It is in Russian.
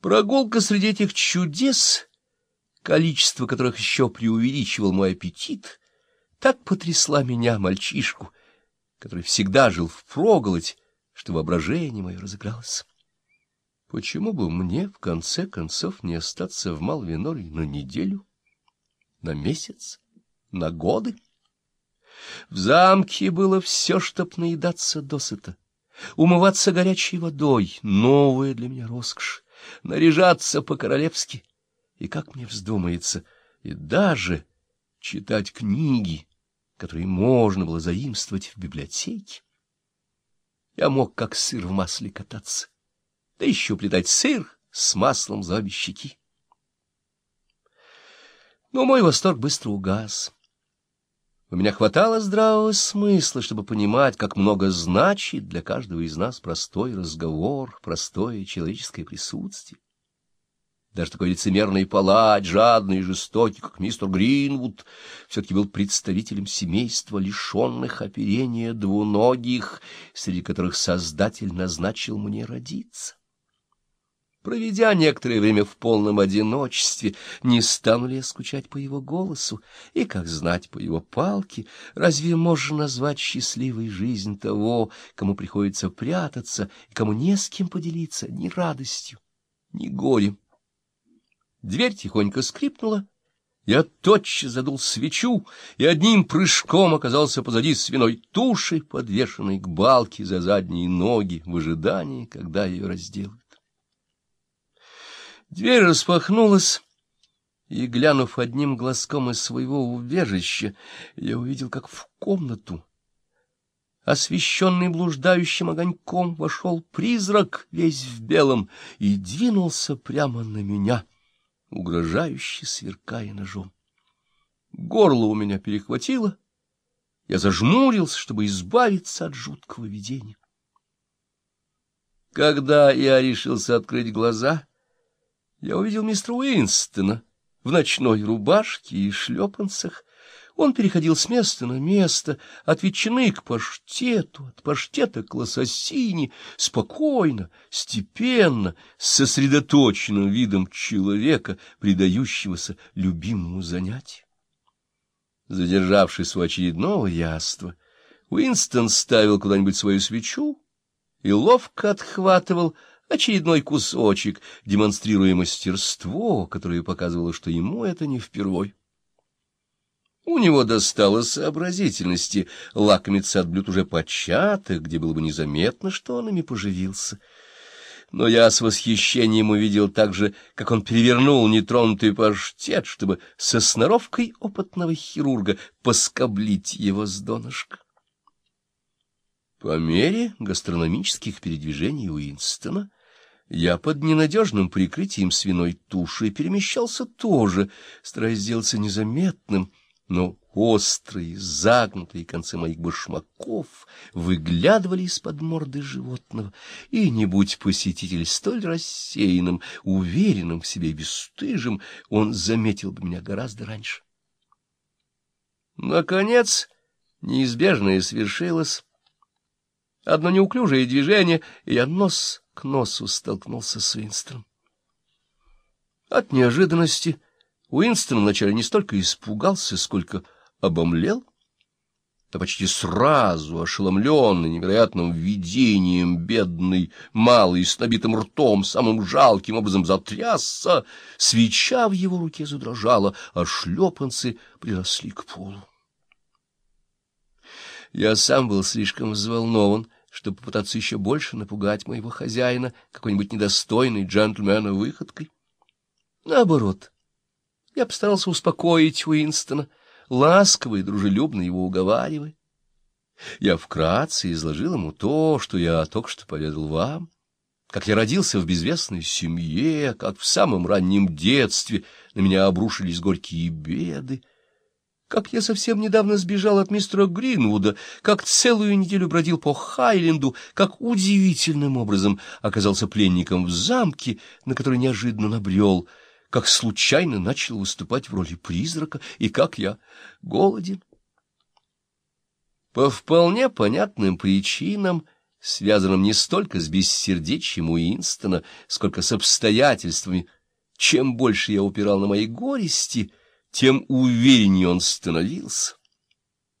Прогулка среди этих чудес, количество которых еще преувеличивал мой аппетит, так потрясла меня, мальчишку, который всегда жил в впроголодь, что воображение мое разыгралось. Почему бы мне, в конце концов, не остаться в Малвиноре на неделю, на месяц, на годы? В замке было все, чтоб наедаться досыта, умываться горячей водой, новая для меня роскошь, наряжаться по-королевски, и, как мне вздумается, и даже читать книги, которые можно было заимствовать в библиотеке. Я мог как сыр в масле кататься, да еще плетать сыр с маслом за обе щеки. Но мой восторг быстро угас. У меня хватало здравого смысла, чтобы понимать, как много значит для каждого из нас простой разговор, простое человеческое присутствие. Даже такой лицемерный палач, жадный и жестокий, как мистер Гринвуд, все-таки был представителем семейства, лишенных оперения двуногих, среди которых Создатель назначил мне родиться. Проведя некоторое время в полном одиночестве, не стану ли я скучать по его голосу и, как знать, по его палке, разве можно назвать счастливой жизнь того, кому приходится прятаться и кому не с кем поделиться ни радостью, ни горем? Дверь тихонько скрипнула, я тотчас задул свечу и одним прыжком оказался позади свиной туши, подвешенной к балке за задние ноги в ожидании, когда ее разделают. Дверь распахнулась, и, глянув одним глазком из своего убежища, я увидел, как в комнату, освещенный блуждающим огоньком, вошел призрак весь в белом и двинулся прямо на меня, угрожающе сверкая ножом. Горло у меня перехватило, я зажмурился, чтобы избавиться от жуткого видения. Когда я решился открыть глаза — я увидел мистера Уинстона в ночной рубашке и шлепанцах. Он переходил с места на место, от ветчины к паштету, от паштета к лососине, спокойно, степенно, с сосредоточенным видом человека, предающегося любимому занятию. Задержавшись у очередного яства, Уинстон ставил куда-нибудь свою свечу и ловко отхватывал очередной кусочек, демонстрируя мастерство, которое показывало, что ему это не впервой. У него достало сообразительности лакомиться от блюд уже початых, где было бы незаметно, что он ими поживился. Но я с восхищением увидел также, как он перевернул нетронутый паштет, чтобы со сноровкой опытного хирурга поскоблить его с донышка. По мере гастрономических передвижений Уинстона я под ненадежным прикрытием свиной туши перемещался тоже, стараясь сделаться незаметным, но острые, загнутые концы моих башмаков выглядывали из-под морды животного, и, не будь посетитель столь рассеянным, уверенным в себе бесстыжим, он заметил бы меня гораздо раньше. Наконец, неизбежное свершилось. Одно неуклюжее движение, и я нос к носу столкнулся с Уинстоном. От неожиданности Уинстон вначале не столько испугался, сколько обомлел, а почти сразу, ошеломленный невероятным видением, бедный, малый, с набитым ртом, самым жалким образом затрясся, свеча в его руке задрожала, а шлепанцы приросли к полу. Я сам был слишком взволнован, чтобы попытаться еще больше напугать моего хозяина какой-нибудь недостойной джентльмена выходкой. Наоборот, я постарался успокоить Уинстона, ласково и дружелюбно его уговаривая. Я вкратце изложил ему то, что я только что поведал вам, как я родился в безвестной семье, как в самом раннем детстве на меня обрушились горькие беды, как я совсем недавно сбежал от мистера Гринвуда, как целую неделю бродил по Хайленду, как удивительным образом оказался пленником в замке, на который неожиданно набрел, как случайно начал выступать в роли призрака, и как я голоден. По вполне понятным причинам связанным не столько с бессердечием Уинстона, сколько с обстоятельствами. Чем больше я упирал на мои горести, тем увереннее он становился.